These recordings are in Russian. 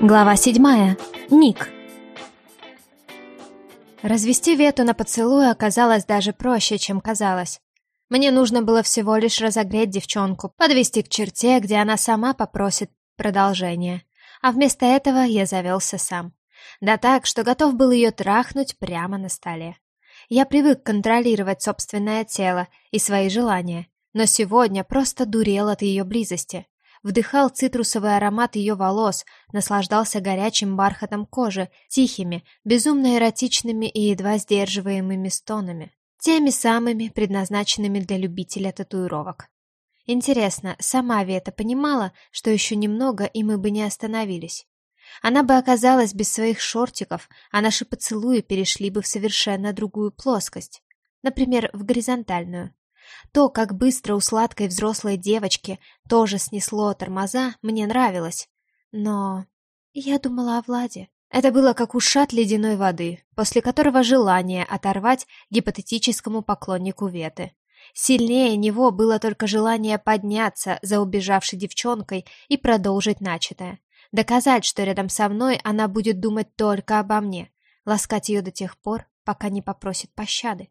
Глава седьмая. Ник. Развести Вету на поцелуй оказалось даже проще, чем казалось. Мне нужно было всего лишь разогреть девчонку, подвести к черте, где она сама попросит продолжения. А вместо этого я завелся сам. Да так, что готов был ее трахнуть прямо на столе. Я привык контролировать собственное тело и свои желания, но сегодня просто дурел от ее близости вдыхал цитрусовый аромат ее волос, наслаждался горячим бархатом кожи, тихими, безумно эротичными и едва сдерживаемыми стонами. Теми самыми, предназначенными для любителя татуировок. Интересно, сама Вета понимала, что еще немного, и мы бы не остановились. Она бы оказалась без своих шортиков, а наши поцелуи перешли бы в совершенно другую плоскость. Например, в горизонтальную. То, как быстро у сладкой взрослой девочки тоже снесло тормоза, мне нравилось. Но я думала о Владе. Это было как ушат ледяной воды, после которого желание оторвать гипотетическому поклоннику Веты. Сильнее него было только желание подняться за убежавшей девчонкой и продолжить начатое. Доказать, что рядом со мной она будет думать только обо мне, ласкать ее до тех пор, пока не попросит пощады.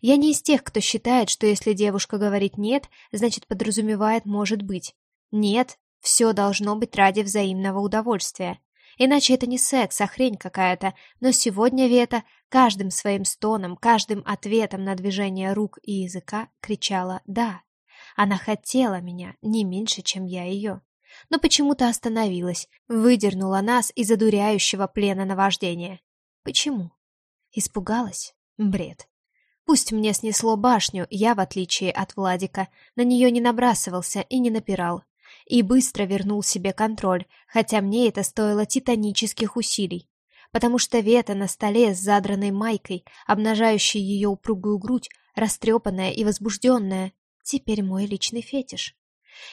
Я не из тех, кто считает, что если девушка говорит «нет», значит подразумевает «может быть». Нет, все должно быть ради взаимного удовольствия. Иначе это не секс, а хрень какая-то. Но сегодня Вета каждым своим стоном, каждым ответом на движение рук и языка кричала «да». Она хотела меня не меньше, чем я ее. Но почему-то остановилась, выдернула нас из одуряющего плена наваждения. Почему? Испугалась? Бред. Пусть мне снесло башню, я, в отличие от Владика, на нее не набрасывался и не напирал. И быстро вернул себе контроль, хотя мне это стоило титанических усилий. Потому что Вета на столе с задранной майкой, обнажающей ее упругую грудь, растрепанная и возбужденная, теперь мой личный фетиш.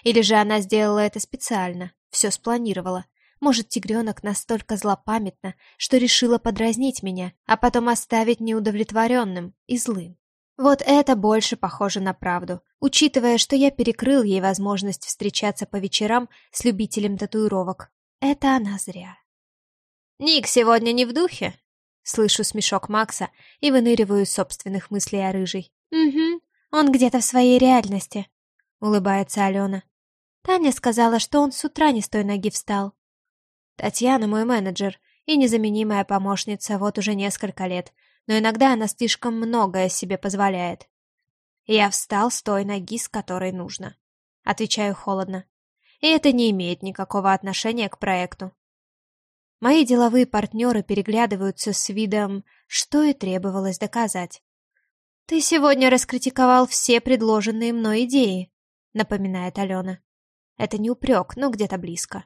Или же она сделала это специально, все спланировала, может, тигренок настолько злопамятна, что решила подразнить меня, а потом оставить неудовлетворенным и злым. Вот это больше похоже на правду, учитывая, что я перекрыл ей возможность встречаться по вечерам с любителем татуировок. Это она зря. «Ник сегодня не в духе?» Слышу смешок Макса и выныриваю из собственных мыслей о рыжей. «Угу, он где-то в своей реальности», — улыбается Алена. Таня сказала, что он с утра не с той ноги встал. Татьяна мой менеджер и незаменимая помощница вот уже несколько лет, но иногда она слишком многое себе позволяет. Я встал с той ноги, с которой нужно. Отвечаю холодно. И это не имеет никакого отношения к проекту. Мои деловые партнеры переглядываются с видом, что и требовалось доказать. «Ты сегодня раскритиковал все предложенные мной идеи», — напоминает Алена. Это не упрек, но где-то близко.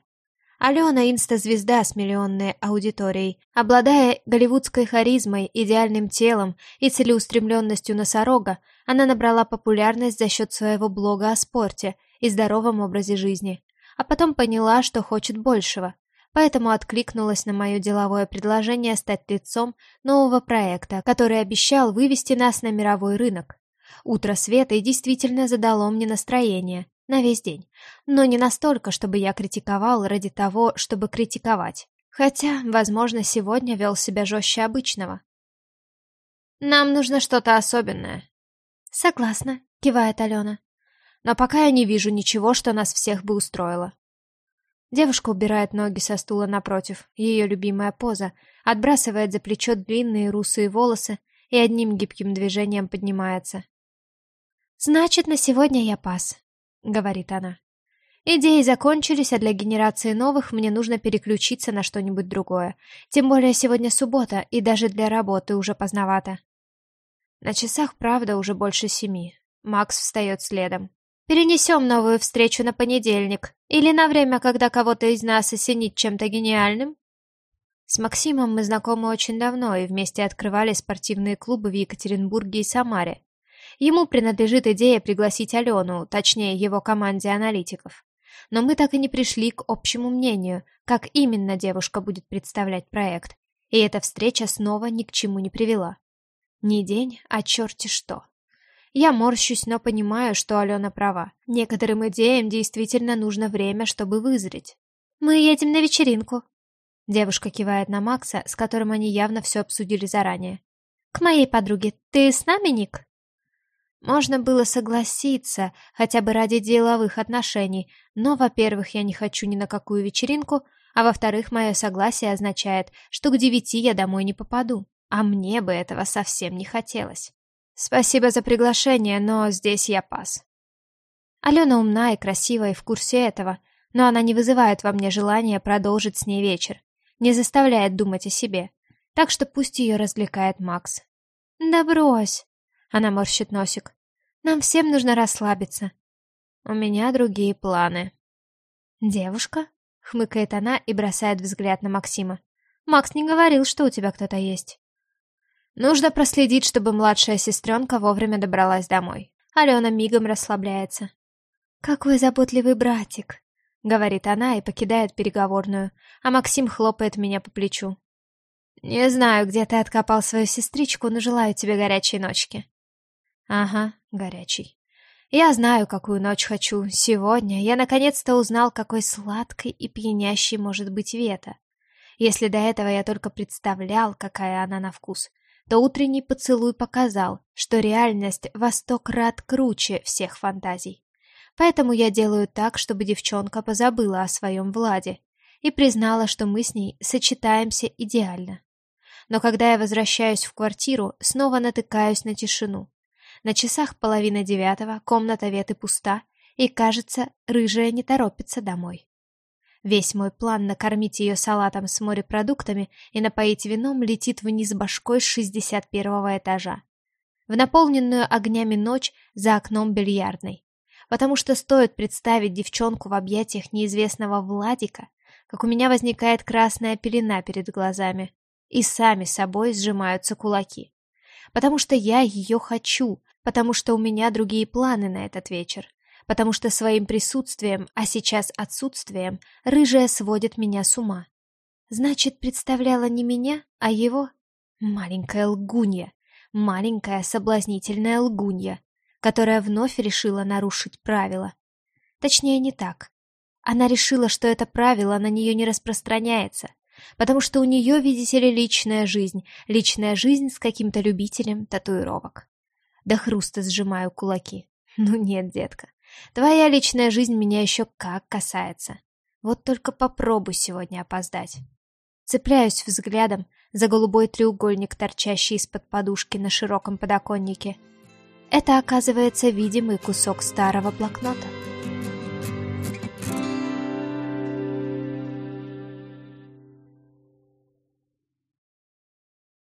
Алена – инста-звезда с миллионной аудиторией. Обладая голливудской харизмой, идеальным телом и целеустремленностью носорога, она набрала популярность за счет своего блога о спорте и здоровом образе жизни. А потом поняла, что хочет большего. Поэтому откликнулась на мое деловое предложение стать лицом нового проекта, который обещал вывести нас на мировой рынок. Утро света действительно задало мне настроение на весь день. Но не настолько, чтобы я критиковал ради того, чтобы критиковать. Хотя, возможно, сегодня вел себя жестче обычного. «Нам нужно что-то особенное». «Согласна», — кивает Алена. «Но пока я не вижу ничего, что нас всех бы устроило». Девушка убирает ноги со стула напротив, ее любимая поза, отбрасывает за плечо длинные русые волосы и одним гибким движением поднимается. «Значит, на сегодня я пас. — говорит она. «Идеи закончились, а для генерации новых мне нужно переключиться на что-нибудь другое. Тем более сегодня суббота, и даже для работы уже поздновато». На часах, правда, уже больше семи. Макс встает следом. «Перенесем новую встречу на понедельник. Или на время, когда кого-то из нас осенит чем-то гениальным?» С Максимом мы знакомы очень давно и вместе открывали спортивные клубы в Екатеринбурге и Самаре. Ему принадлежит идея пригласить Алену, точнее его команде аналитиков. Но мы так и не пришли к общему мнению, как именно девушка будет представлять проект. И эта встреча снова ни к чему не привела. Не день, а черти что. Я морщусь, но понимаю, что Алена права. Некоторым идеям действительно нужно время, чтобы вызреть. «Мы едем на вечеринку», Девушка кивает на Макса, с которым они явно все обсудили заранее. «К моей подруге. Ты с нами, Ник?» Можно было согласиться, хотя бы ради деловых отношений, но, во-первых, я не хочу ни на какую вечеринку, а во-вторых, мое согласие означает, что к девяти я домой не попаду, а мне бы этого совсем не хотелось. Спасибо за приглашение, но здесь я пас. Алена умна и красива и в курсе этого, но она не вызывает во мне желания продолжить с ней вечер, не заставляет думать о себе, так что пусть ее развлекает Макс. «Да брось!» Она морщит носик. «Нам всем нужно расслабиться. У меня другие планы». «Девушка?» — хмыкает она и бросает взгляд на Максима. «Макс не говорил, что у тебя кто-то есть». Нужно проследить, чтобы младшая сестренка вовремя добралась домой. Алена мигом расслабляется. «Какой заботливый братик!» — говорит она и покидает переговорную, а Максим хлопает меня по плечу. «Не знаю, где ты откопал свою сестричку, но желаю тебе горячей ночки». Ага, горячий. Я знаю, какую ночь хочу. Сегодня я наконец-то узнал, какой сладкой и пьянящей может быть Вета. Если до этого я только представлял, какая она на вкус, то утренний поцелуй показал, что реальность во сто крат круче всех фантазий. Поэтому я делаю так, чтобы девчонка позабыла о своем Владе и признала, что мы с ней сочетаемся идеально. Но когда я возвращаюсь в квартиру, снова натыкаюсь на тишину. На часах половина девятого, комната Веты пуста, и, кажется, рыжая не торопится домой. Весь мой план накормить ее салатом с морепродуктами и напоить вином летит вниз башкой с шестьдесят первого этажа. В наполненную огнями ночь за окном бильярдной. Потому что стоит представить девчонку в объятиях неизвестного Владика, как у меня возникает красная пелена перед глазами, и сами собой сжимаются кулаки. Потому что я ее хочу, потому что у меня другие планы на этот вечер, потому что своим присутствием, а сейчас отсутствием, рыжая сводит меня с ума. Значит, представляла не меня, а его? Маленькая лгунья, маленькая соблазнительная лгунья, которая вновь решила нарушить правила. Точнее, не так. Она решила, что это правило на нее не распространяется, потому что у нее, видите ли, личная жизнь, личная жизнь с каким-то любителем татуировок. До хруста сжимаю кулаки. Ну нет, детка. Твоя личная жизнь меня еще как касается. Вот только попробуй сегодня опоздать. Цепляюсь взглядом за голубой треугольник, торчащий из-под подушки на широком подоконнике. Это, оказывается, видимый кусок старого блокнота.